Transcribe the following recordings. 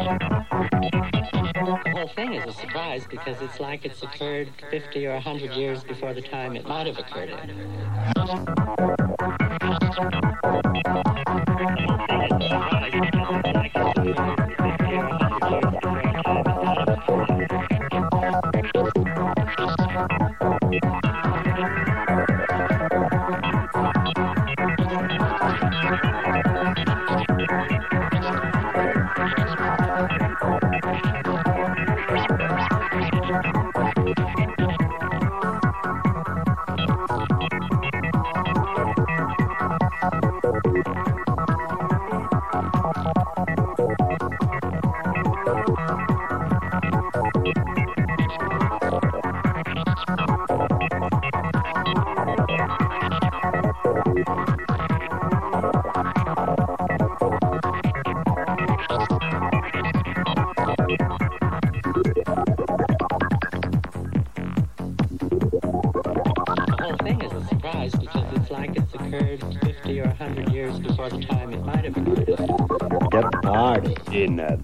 The whole thing is a surprise because it's like it's occurred 50 or 100 years before the time it might have occurred in. In uh,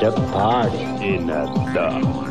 the party in the dark.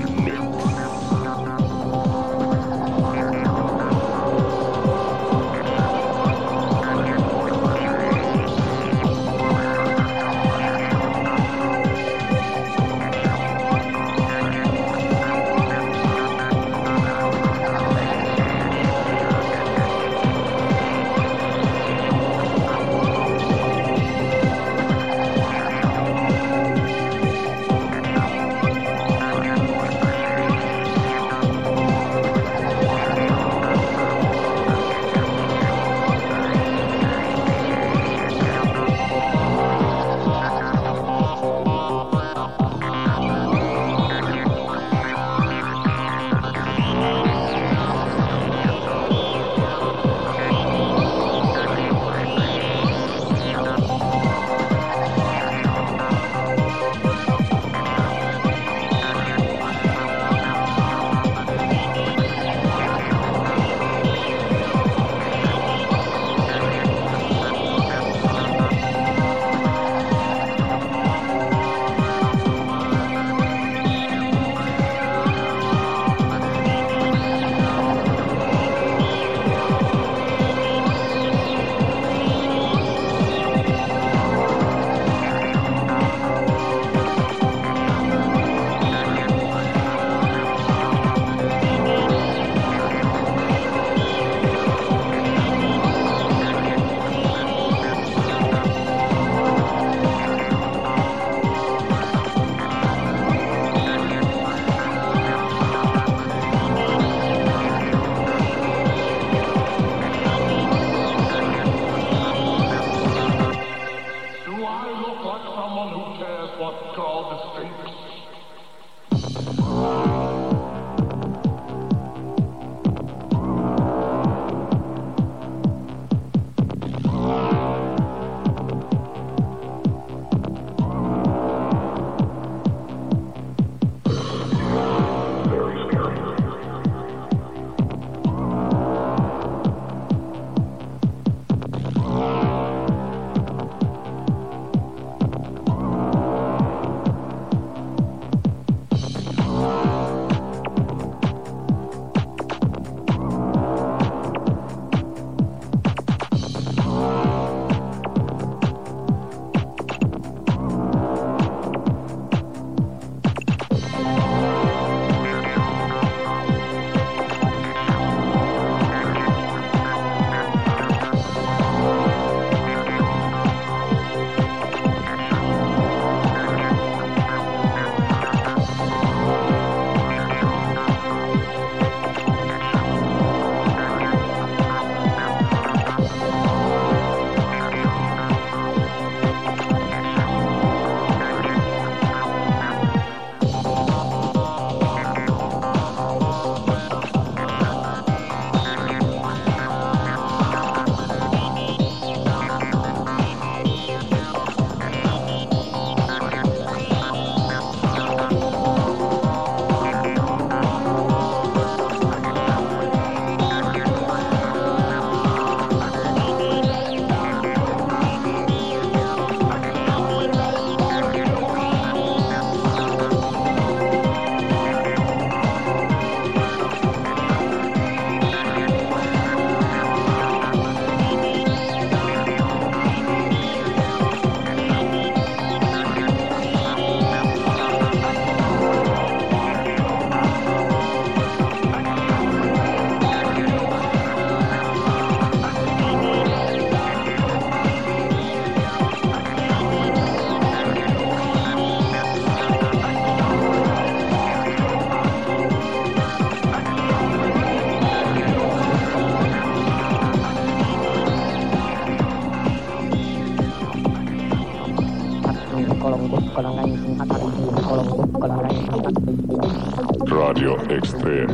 makes the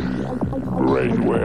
brain wave.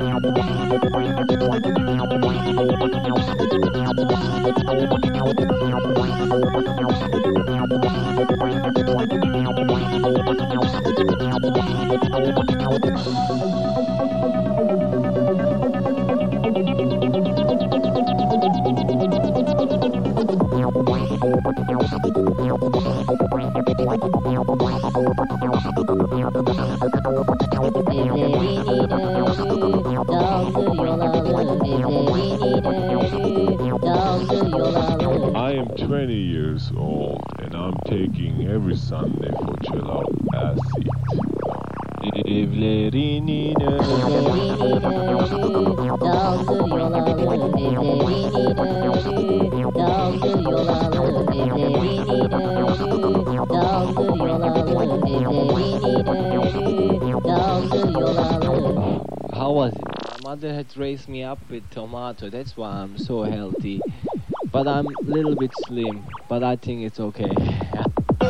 taking every Sunday for chill out acid. How was it? My mother had raised me up with tomato. That's why I'm so healthy. But I'm a little bit slim. But I think it's okay.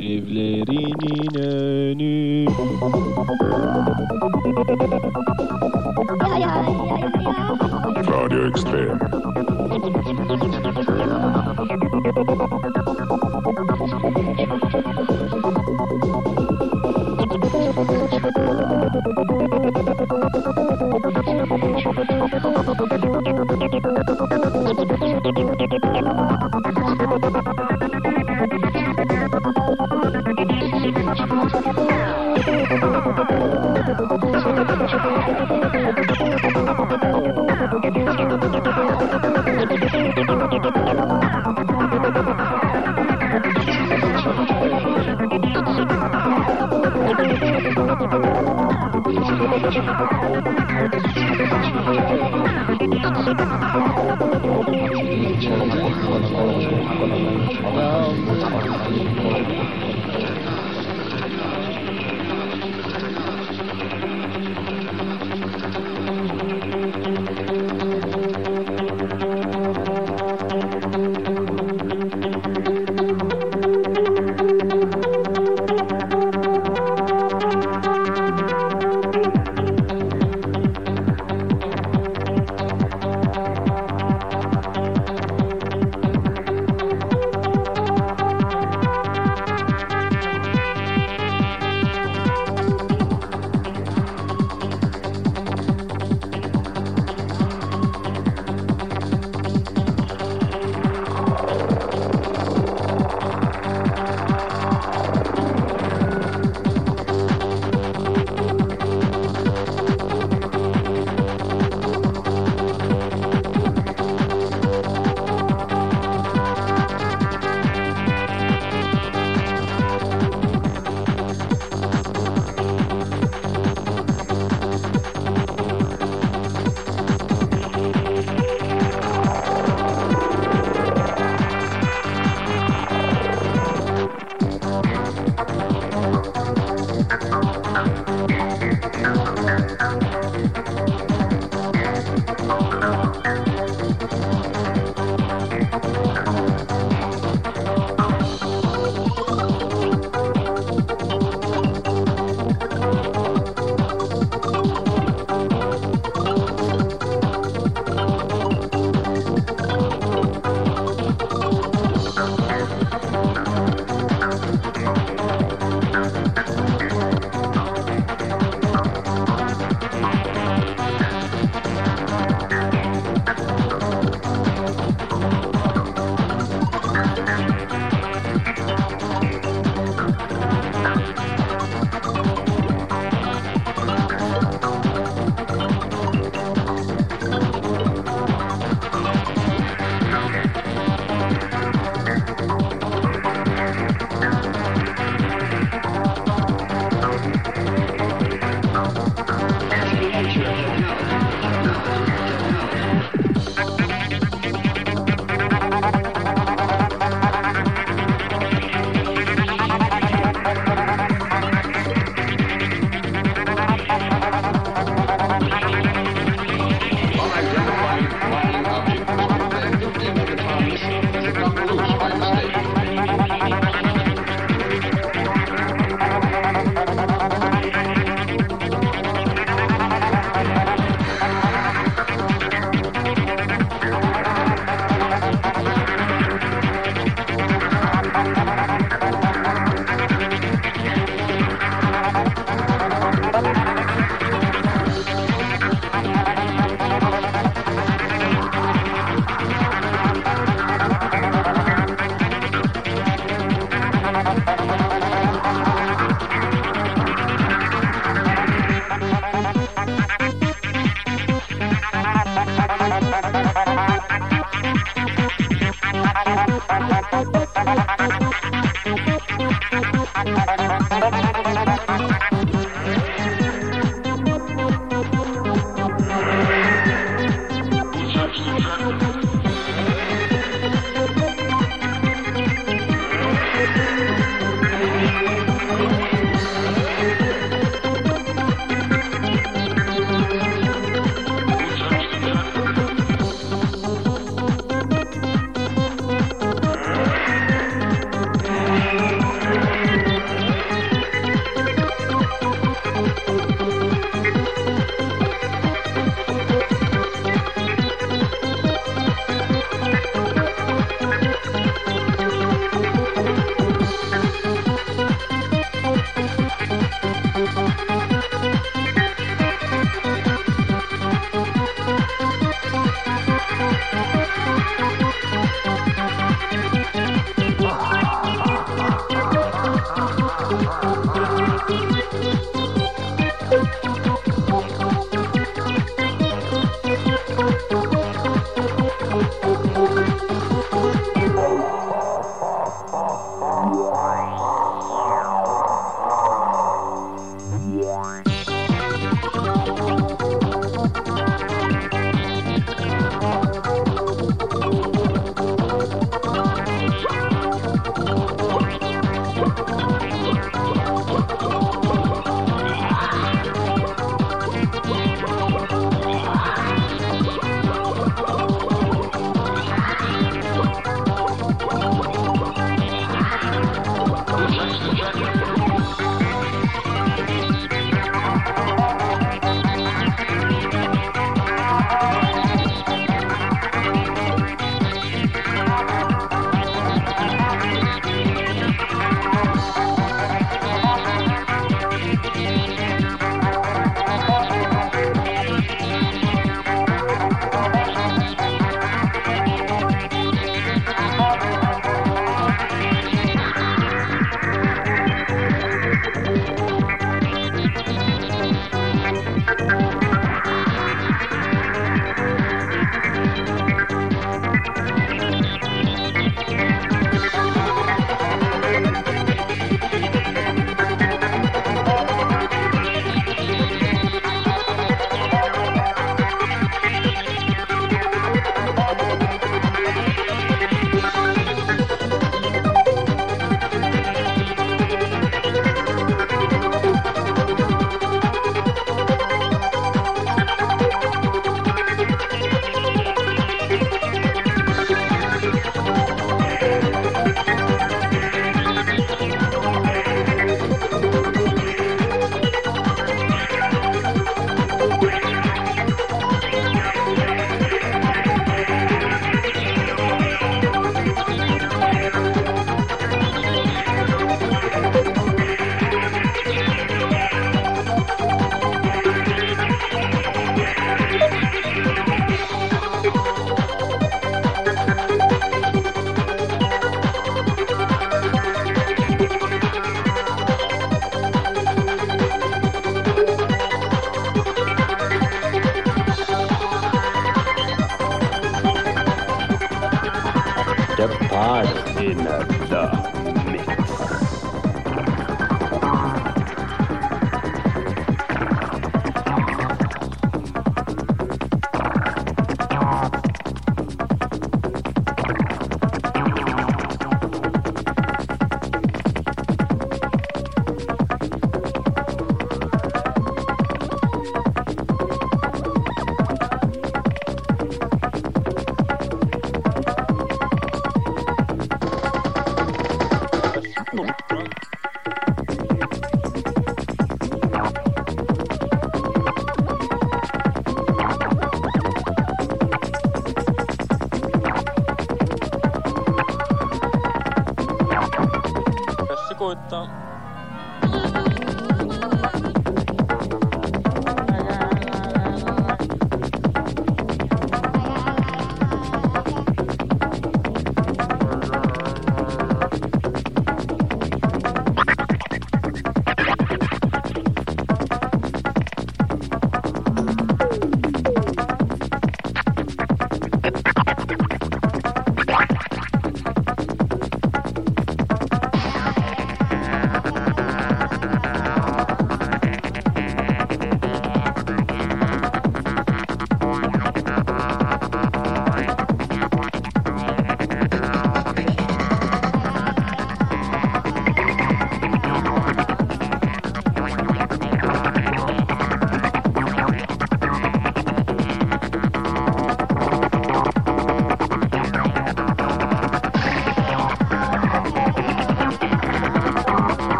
Evlerinin önü. Um,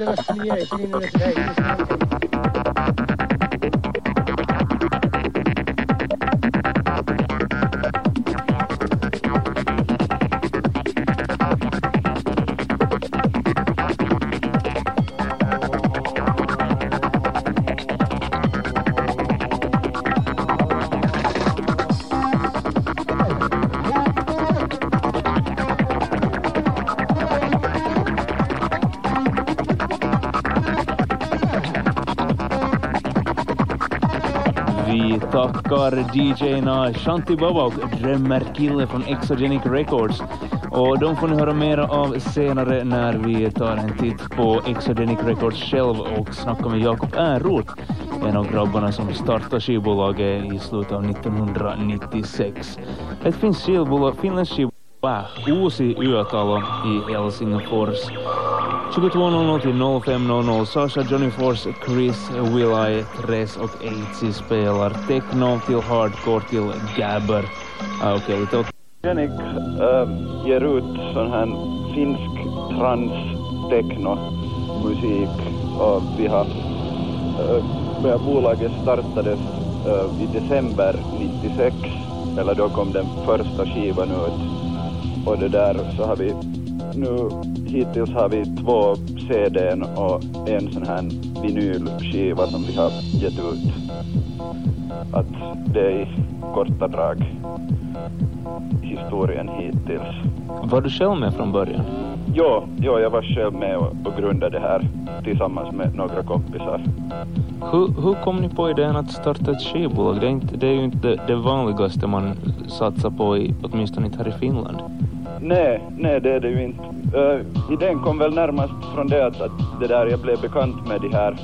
風が進みない、尻の熱ない。Var DJna Shanti Baba och Drömmer-Kille från Exogenic Records. Och de får ni höra mera av senare när vi tar en titt på Exogenic Records själv och snackar med Jakob Ehrroth, en av grabbarna som startade skivbolaget i slutet av 1996. Ett finskt skivbolag, finländskt skivbolag, Uusi Yötalo i Helsingfors. 22.00 till 05.00. Sasha, Johnny Force, Chris, Will I, Tres och Eitsy spelar techno till hardcore till gabber. Ah, Okej, okay, lite Genic äh, ehm, ger ut sån här finsk trans techno musik och vi har äh, bolaget startades äh, i december 96 eller då kom den första skivan ut och det där så har vi nu hittills har vi två CDn och en sån här vinylskiva som vi har gett ut. Att det är i korta drag historien hittills. Var du själv med från början? Ja, ja jag var själv med och, och grundade det här tillsammans med några kompisar. Hur, hur kom ni på idén att starta ett skivbolag? Det är, inte, det är ju inte det, det vanligaste man satsar på, i, åtminstone inte här i Finland. Nej, nej det är det ju inte. Uh, idén kom väl närmast från det att, att det där jag blev bekant med de här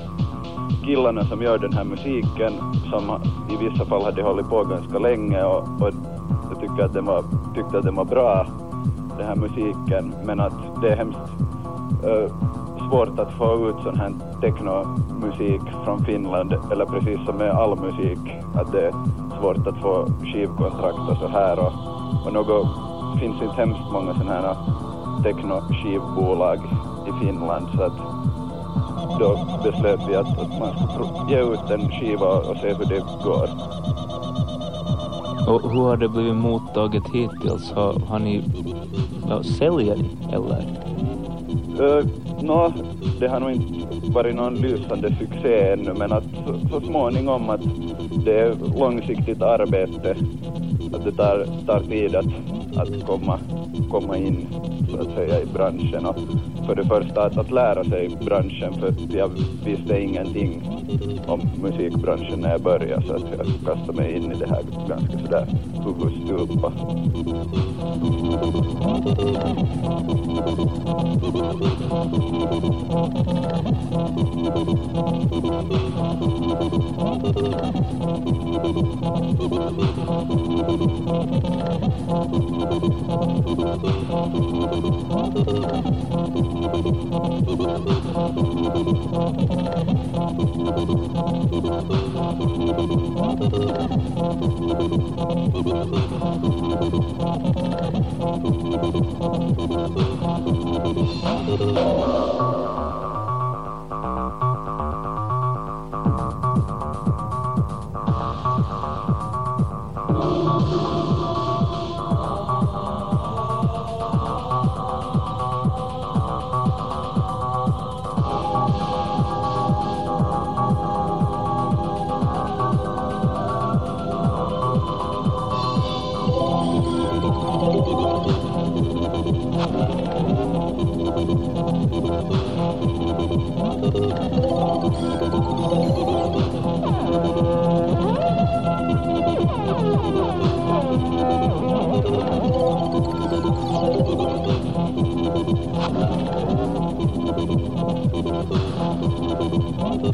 killarna som gör den här musiken som i vissa fall hade hållit på ganska länge och, och jag tyckte att, den var, tyckte att den var bra, den här musiken, men att det är hemskt uh, svårt att få ut sån här technomusik från Finland, eller precis som med all musik, att det är svårt att få skivkontrakt och så här och, och något finns inte hemskt många sådana här techno-skivbolag i Finland så att då beslöt vi att, att man ska ge ut en skiva och se hur det går. Och hur har det blivit mottaget hittills? Har, har ni ja, säljer ni eller? Uh, Nå, no, det har nog inte varit någon lysande succé ännu men att så, så småningom att det är långsiktigt arbete, att det tar, tar tid att att komma, komma in så att säga i branschen. Och för det första att, att lära sig branschen för jag visste ingenting om musikbranschen när jag började så att jag kastade mig in i det här ganska sådär huvudstupa. Thank Oh,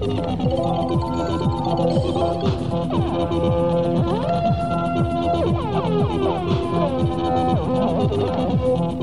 Thank you.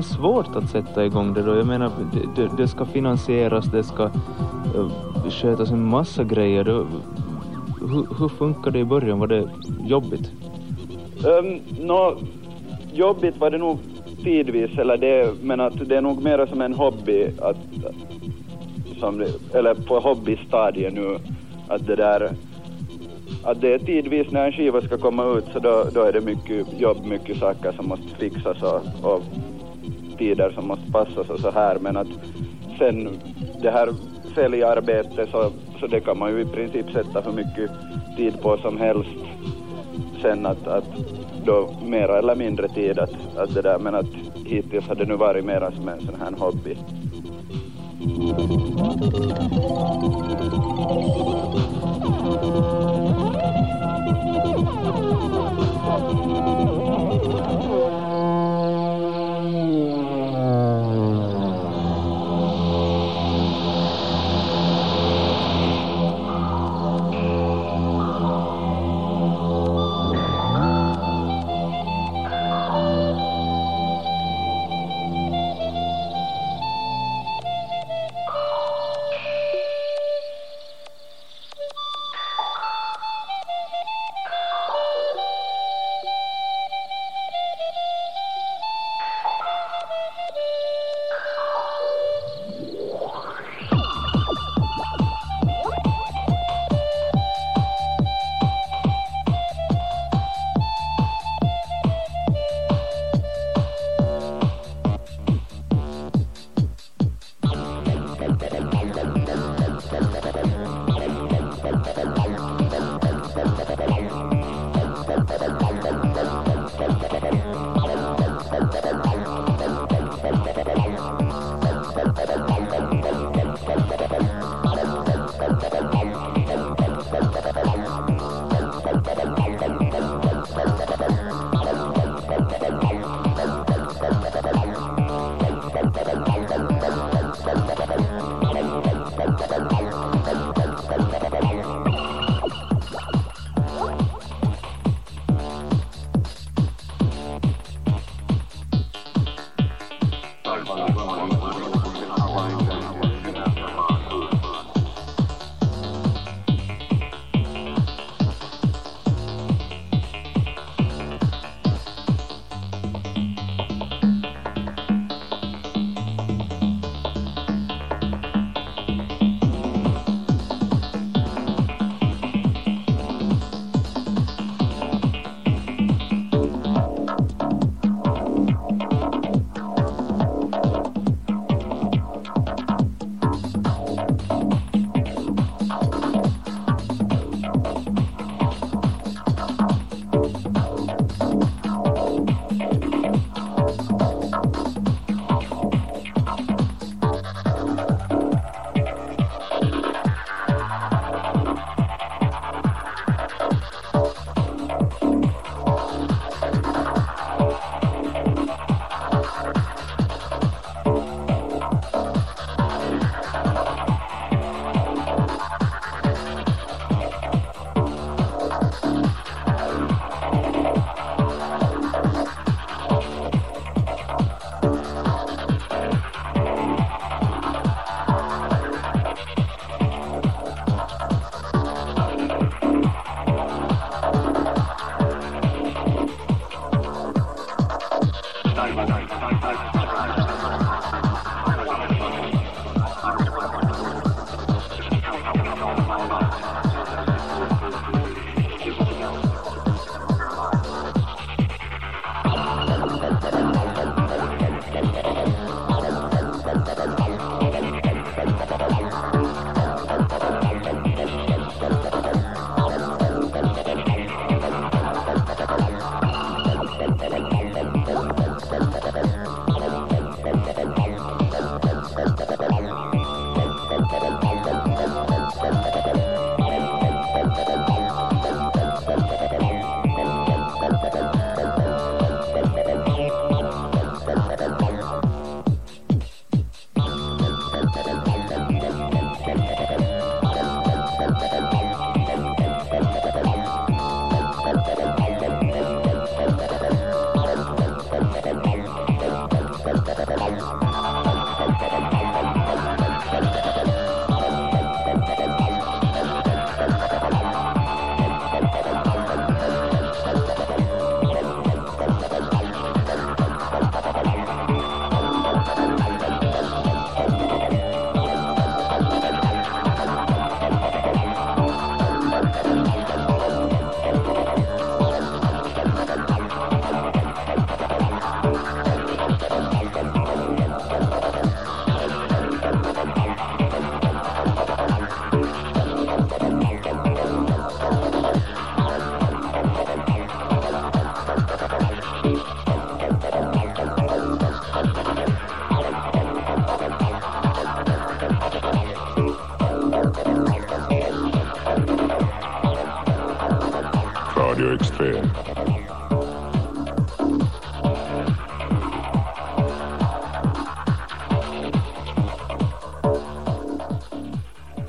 Det svårt att sätta igång det då? Jag menar, det, det, ska finansieras, det ska uh, skötas en massa grejer. Då, hur, hur funkar det i början? Var det jobbigt? Um, nå, jobbigt var det nog tidvis, eller det, men att det är nog mer som en hobby, att, som, det- eller på hobbystadiet nu, att det där, att det är tidvis när en skiva ska komma ut så då, då är det mycket jobb, mycket saker som måste fixas och, och tider som måste passas och så här, men att sen det här säljarbetet så, så det kan man ju i princip sätta hur mycket tid på som helst sen att, att då mera eller mindre tid att, att det där, men att hittills har det nu varit mera som en sån här hobby.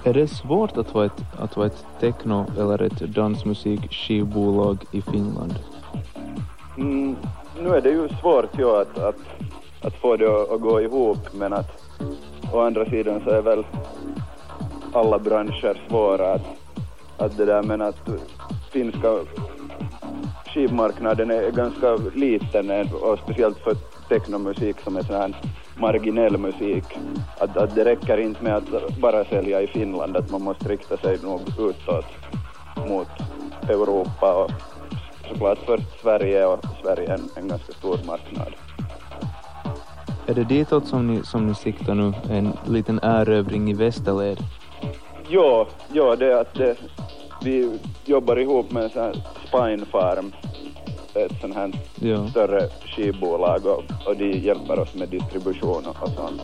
Är det svårt att vara ett, att vara ett techno eller ett dansmusikskivbolag i Finland? Mm, nu är det ju svårt ja, att, att, att få det att, att gå ihop men att å andra sidan så är väl alla branscher svåra att, att det där men att finska skivmarknaden är ganska liten och speciellt för technomusik som är sån här marginell musik. Att, att det räcker inte med att bara sälja i Finland, att man måste rikta sig nog utåt mot Europa och såklart för Sverige och Sverige är en, en ganska stor marknad. Är det ditåt som ni, som ni siktar nu? En liten erövring i västerled? Ja, ja det är att det, vi jobbar ihop med en sån här Spine Farm, ett sånt här ja. större skivbolag och, och de hjälper oss med distribution och sånt.